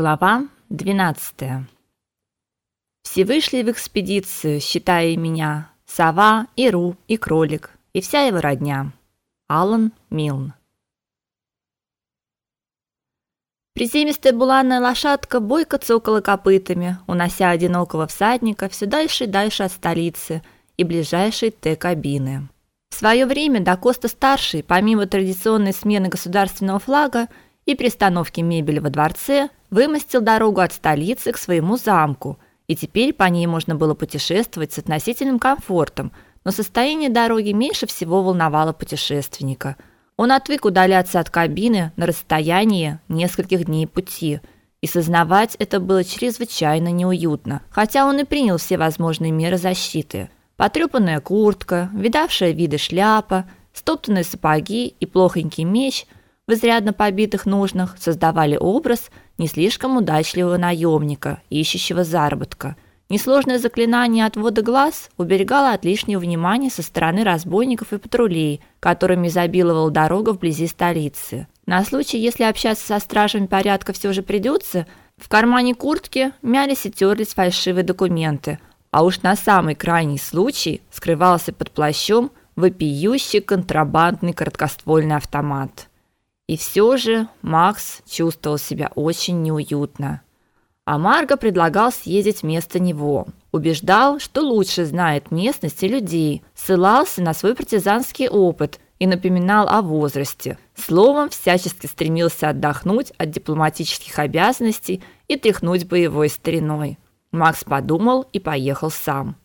Глава 12. Все вышли в экспедицию, считая меня, сова, и ру, и кролик, и вся его родня. Алан Милн. Приземистая буланная лошадка бойко цокала копытами, унося одинокого всадника все дальше и дальше от столицы и ближайшей Т-кабины. В свое время Дакоста-старший, помимо традиционной смены государственного флага, и пристановки мебели во дворце вымостил дорогу от столицы к своему замку, и теперь по ней можно было путешествовать с относительным комфортом, но состояние дороги меньше всего волновало путешественника. Он отвык удаляться от кабины на расстояние нескольких дней пути, и сознавать это было чрезвычайно неуютно, хотя он и принял все возможные меры защиты. Потрепанная куртка, видавшая виды шляпа, стоптанные сапоги и плохонький меч – в изрядно побитых ножнах создавали образ не слишком удачливого наемника, ищущего заработка. Несложное заклинание отвода глаз уберегало от лишнего внимания со стороны разбойников и патрулей, которыми изобиловала дорога вблизи столицы. На случай, если общаться со стражами порядка все же придется, в кармане куртки мялись и терлись фальшивые документы, а уж на самый крайний случай скрывался под плащом вопиющий контрабандный короткоствольный автомат. И все же Макс чувствовал себя очень неуютно. А Марго предлагал съездить вместо него. Убеждал, что лучше знает местность и людей, ссылался на свой партизанский опыт и напоминал о возрасте. Словом, всячески стремился отдохнуть от дипломатических обязанностей и тряхнуть боевой стариной. Макс подумал и поехал сам.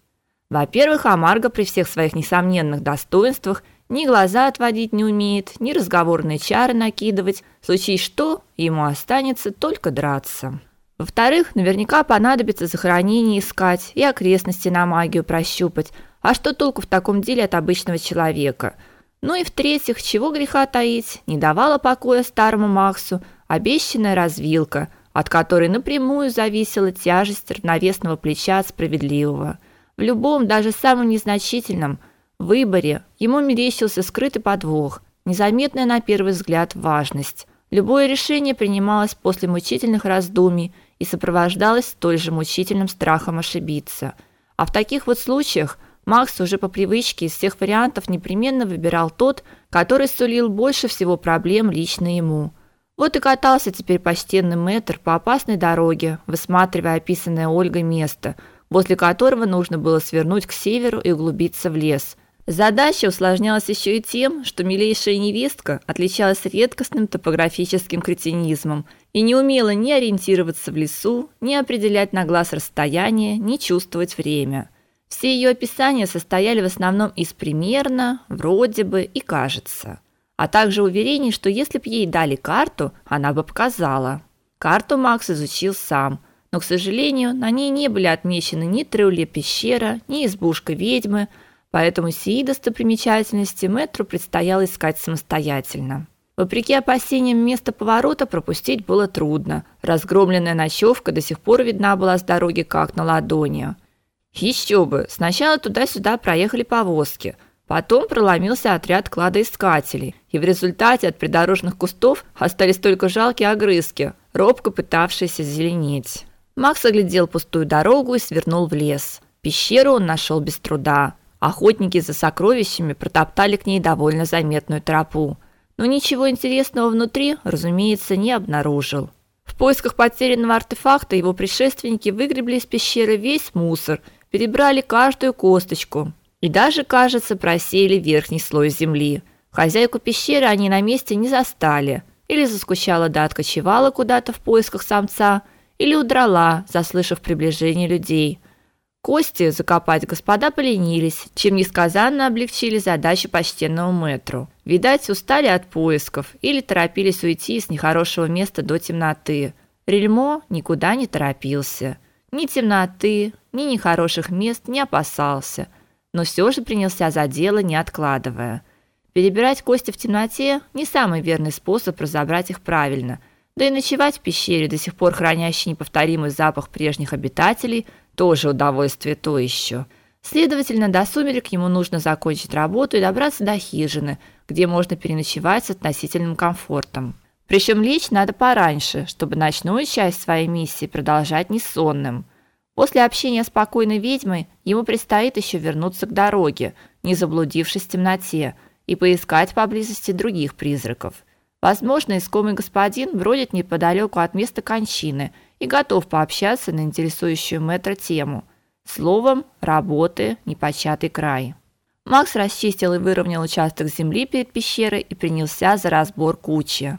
Во-первых, Амарго при всех своих несомненных достоинствах ни глаза отводить не умеет, ни разговорные чары накидывать. В случае что, ему останется только драться. Во-вторых, наверняка понадобится захоронение искать и окрестности на магию прощупать. А что толку в таком деле от обычного человека? Ну и в-третьих, чего греха таить, не давала покоя старому Максу обещанная развилка, от которой напрямую зависела тяжесть равновесного плеча от справедливого. В любом, даже самом незначительном – выборе ему мерещился скрытый подвох, незаметная на первый взгляд важность. Любое решение принималось после мучительных раздумий и сопровождалось столь же мучительным страхом ошибиться. А в таких вот случаях Макс уже по привычке из всех вариантов непременно выбирал тот, который сулил больше всего проблем лично ему. Вот и катался теперь почтенный мэтр по опасной дороге, высматривая описанное Ольгой место, возле которого нужно было свернуть к северу и углубиться в лес – Задача усложнялась еще и тем, что милейшая невестка отличалась редкостным топографическим кретинизмом и не умела ни ориентироваться в лесу, ни определять на глаз расстояние, ни чувствовать время. Все ее описания состояли в основном из примерно, вроде бы и кажется, а также уверений, что если б ей дали карту, она бы показала. Карту Макс изучил сам, но, к сожалению, на ней не были отмечены ни трюля пещера, ни избушка ведьмы, поэтому сии достопримечательности метру предстояло искать самостоятельно. Вопреки опасениям место поворота пропустить было трудно. Разгромленная ночевка до сих пор видна была с дороги как на ладони. Еще бы, сначала туда-сюда проехали повозки, потом проломился отряд кладоискателей, и в результате от придорожных кустов остались только жалкие огрызки, робко пытавшиеся зеленеть. Макс оглядел пустую дорогу и свернул в лес. Пещеру он нашел без труда. Охотники за сокровищами протоптали к ней довольно заметную тропу, но ничего интересного внутри, разумеется, не обнаружил. В поисках потерянного артефакта его предшественники выгребли из пещеры весь мусор, перебрали каждую косточку и даже, кажется, просеяли верхний слой земли. Хозяйку пещеры они на месте не застали, или заскучала да откочевала куда-то в поисках самца, или удрала, заслышав приближение людей – Кости закопать господа поленились, чем несказанно облегчили задачу почтенного мэтру. Видать, устали от поисков или торопились уйти с нехорошего места до темноты. Рельмо никуда не торопился. Ни темноты, ни нехороших мест не опасался, но все же принялся за дело, не откладывая. Перебирать кости в темноте не самый верный способ разобрать их правильно. Да и ночевать в пещере, до сих пор хранящей неповторимый запах прежних обитателей – тоже удовольствие то еще. Следовательно, до сумерек ему нужно закончить работу и добраться до хижины, где можно переночевать с относительным комфортом. Причем лечь надо пораньше, чтобы ночную часть своей миссии продолжать несонным. После общения с покойной ведьмой ему предстоит еще вернуться к дороге, не заблудившись в темноте, и поискать поблизости других призраков. Возможно, искомый господин бродит неподалеку от места кончины и готов пообщаться на интересующую мэтра тему. Словом, работы непочатый край. Макс расчистил и выровнял участок земли перед пещерой и принялся за разбор кучи.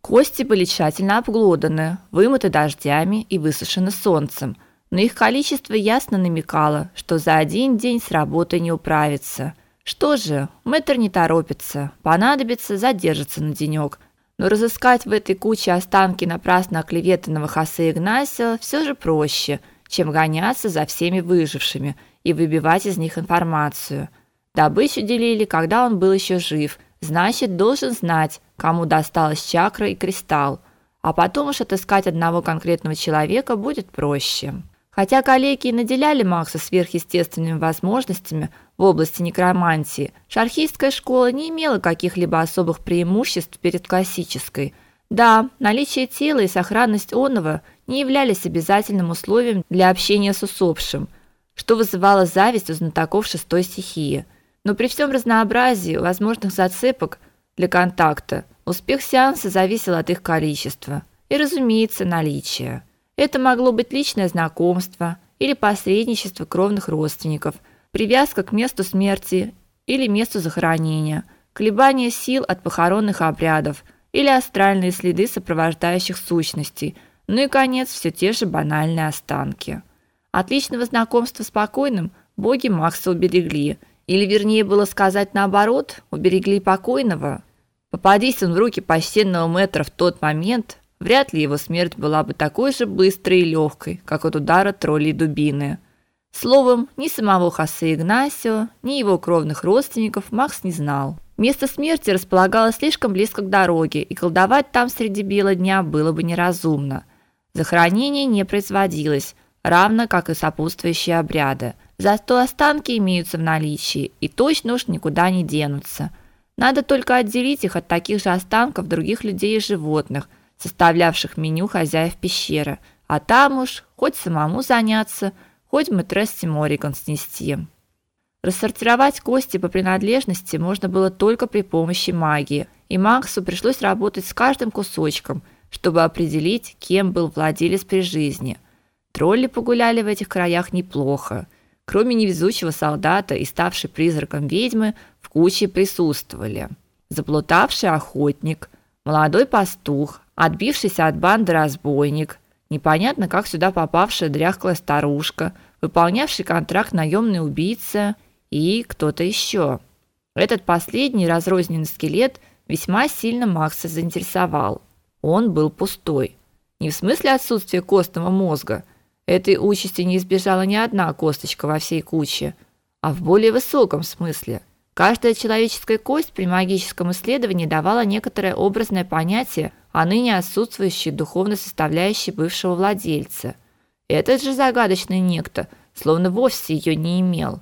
Кости были тщательно обглоданы, вымыты дождями и высушены солнцем, но их количество ясно намекало, что за один день с работой не управиться. Что же, мэтр не торопится, понадобится, задержится на денек. Но разыскать в этой куче останки напрасно оклеветанного Хосе Игнасио все же проще, чем гоняться за всеми выжившими и выбивать из них информацию. Добычу делили, когда он был еще жив, значит, должен знать, кому досталась чакра и кристалл, а потом уж отыскать одного конкретного человека будет проще. Хотя коллеги и наделяли Макса сверхъестественными возможностями в области некромантии, шархистская школа не имела каких-либо особых преимуществ перед классической. Да, наличие тела и сохранность оного не являлись обязательным условием для общения с усопшим, что вызывало зависть у знатоков шестой стихии. Но при всем разнообразии возможных зацепок для контакта, успех сеанса зависел от их количества и, разумеется, наличия. Это могло быть личное знакомство или посредничество кровных родственников, привязка к месту смерти или месту захоронения, колебания сил от похоронных обрядов или астральные следы сопровождающих сущностей, ну и конец все те же банальные останки. От личного знакомства с покойным боги Макса уберегли, или вернее было сказать наоборот, уберегли покойного. Попадись он в руки почтенного мэтра в тот момент, вряд ли его смерть была бы такой же быстрой и легкой, как от удара троллей дубины. Словом, ни самого Хосе Игнасио, ни его кровных родственников Макс не знал. Место смерти располагалось слишком близко к дороге, и колдовать там среди бела дня было бы неразумно. Захоронение не производилось, равно как и сопутствующие обряды. Зато останки имеются в наличии и точно уж никуда не денутся. Надо только отделить их от таких же останков других людей и животных, составлявших меню хозяев пещеры, а там уж хоть самому заняться, хоть мэтрессе Мориган снести. Рассортировать кости по принадлежности можно было только при помощи магии, и Максу пришлось работать с каждым кусочком, чтобы определить, кем был владелец при жизни. Тролли погуляли в этих краях неплохо. Кроме невезучего солдата и ставшей призраком ведьмы, в куче присутствовали заплутавший охотник, молодой пастух, отбившийся от банды разбойник, непонятно как сюда попавшая дряхлая старушка, выполнявший контракт наемный убийца и кто-то еще. Этот последний разрозненный скелет весьма сильно Макса заинтересовал. Он был пустой. Не в смысле отсутствия костного мозга. Этой участи не избежала ни одна косточка во всей куче, а в более высоком смысле – Каждая человеческая кость при магическом исследовании давала некоторое образное понятие о ныне отсутствующей духовной составляющей бывшего владельца. Этот же загадочный некто словно вовсе ее не имел.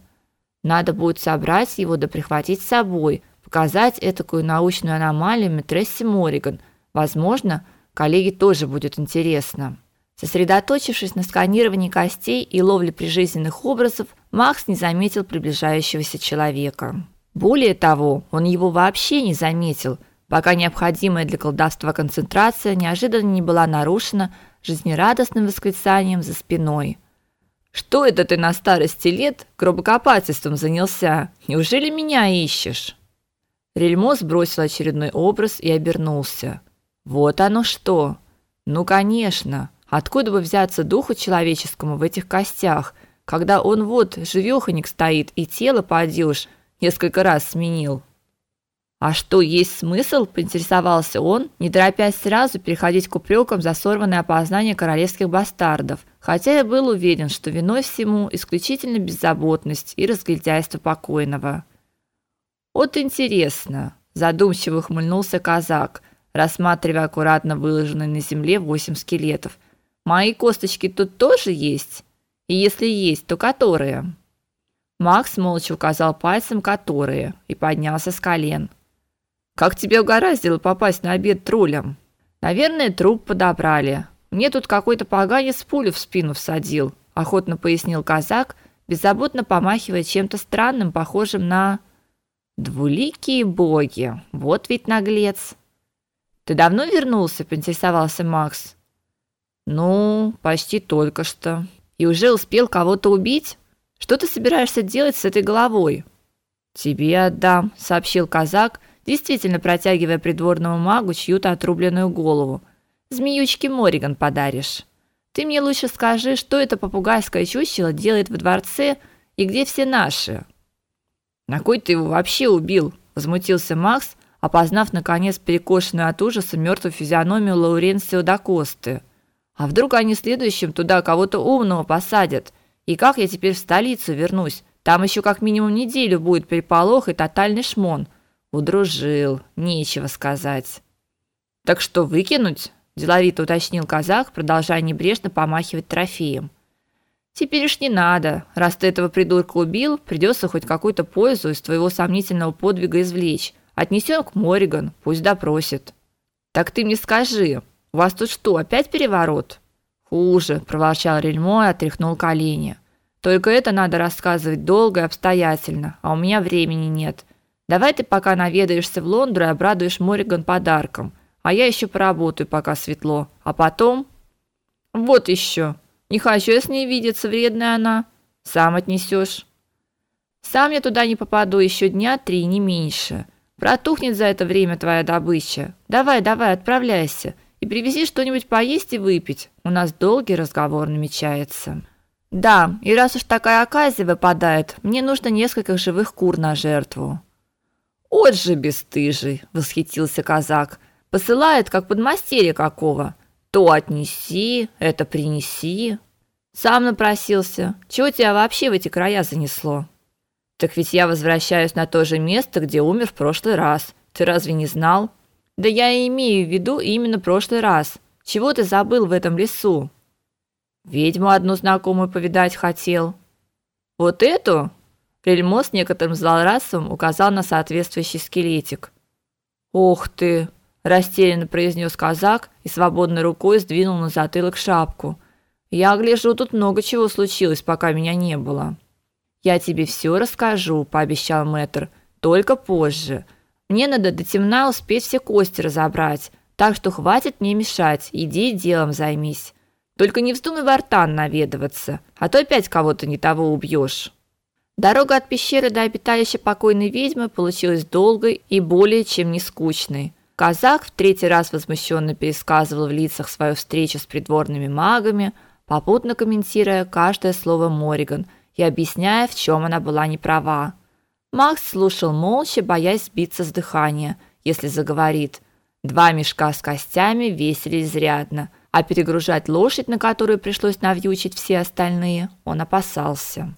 Надо будет собрать его да прихватить с собой, показать этакую научную аномалию Метрессе Мориган. Возможно, коллеге тоже будет интересно. Сосредоточившись на сканировании костей и ловле прижизненных образов, Макс не заметил приближающегося человека. Более того, он его вообще не заметил, пока необходимая для колдовства концентрация неожиданно не была нарушена жизнерадостным восклицанием за спиной. Что это ты на старости лет гробокопательством занялся? Неужели меня ищешь? Рельмо сбросил очередной образ и обернулся. Вот оно что. Ну, конечно. Откуда бы взяться духу человеческому в этих костях, когда он вот живёхонек стоит и тело подюшь, несколько раз сменил. А что, есть смысл, поинтересовался он, не торопясь сразу переходить к упрекам за сорванное опознание королевских бастардов, хотя я был уверен, что виной всему исключительно беззаботность и разгильдяйство покойного. Вот интересно, задумчиво ухмыльнулся казак, рассматривая аккуратно выложенные на земле восемь скелетов. Мои косточки тут тоже есть? И если есть, то которые? Макс молча указал пальцем которые и поднялся с колен. Как тебе угораздило попасть на обед троллям? Наверное, труп подобрали. Мне тут какой-то поганец пулю в спину всадил, охотно пояснил казак, беззаботно помахивая чем-то странным, похожим на двуликие боги. Вот ведь наглец. Ты давно вернулся, поинтересовался Макс. Ну, почти только что. И уже успел кого-то убить? Что ты собираешься делать с этой головой? Тебе отдам, сообщил казак, действительно протягивая придворному магу чью-то отрубленную голову. Змеючке Мориган подаришь. Ты мне лучше скажи, что это попугайское чучело делает в дворце и где все наши. На кой ты его вообще убил? возмутился Макс, опознав наконец перекошенную от ужаса мертвую физиономию Лауренцио да Косты. А вдруг они следующим туда кого-то умного посадят? И как я теперь в столицу вернусь? Там еще как минимум неделю будет переполох и тотальный шмон. Удружил, нечего сказать. Так что выкинуть? деловито уточнил казак, продолжая небрежно помахивать трофеем. Теперь уж не надо. Раз ты этого придурка убил, придется хоть какую-то пользу из твоего сомнительного подвига извлечь. Отнесем к Мориган, пусть допросит. Так ты мне скажи, у вас тут что, опять переворот? Хуже, проворчал Рельмо и отряхнул колени. Только это надо рассказывать долго и обстоятельно, а у меня времени нет. Давай ты пока наведаешься в Лондон и обрадуешь Мориган подарком, а я еще поработаю, пока светло. А потом Вот еще. Не хочу я с ней видеться, вредная она. Сам отнесешь. Сам я туда не попаду еще дня три, не меньше. Протухнет за это время твоя добыча. Давай, давай, отправляйся и привези что-нибудь поесть и выпить. У нас долгий разговор намечается. Да, и раз уж такая оказия выпадает, мне нужно несколько живых кур на жертву. Вот же бесстыжий, восхитился казак. Посылает как подмастерье какого. То отнеси, это принеси. Сам напросился. Чего тебя вообще в эти края занесло? Так ведь я возвращаюсь на то же место, где умер в прошлый раз. Ты разве не знал? Да я имею в виду именно прошлый раз. Чего ты забыл в этом лесу? Ведьму одну знакомую повидать хотел. Вот эту? Рельмо с некоторым злорадством указал на соответствующий скелетик. Ох ты, растерянно произнес казак и свободной рукой сдвинул на затылок шапку. Я гляжу, тут много чего случилось, пока меня не было. Я тебе все расскажу, пообещал Мэтр, только позже. Мне надо до темна успеть все кости разобрать, так что хватит мне мешать, иди делом займись. Только не вздумай в Артан наведываться, а то опять кого-то не того убьешь. Дорога от пещеры до обиталища покойной ведьмы получилась долгой и более чем не скучной. Казак в третий раз возмущенно пересказывал в лицах свою встречу с придворными магами, попутно комментируя каждое слово Мориган и объясняя, в чем она была не права. Макс слушал молча, боясь сбиться с дыхания, если заговорит. Два мешка с костями весили изрядно, а перегружать лошадь, на которую пришлось навьючить все остальные, он опасался.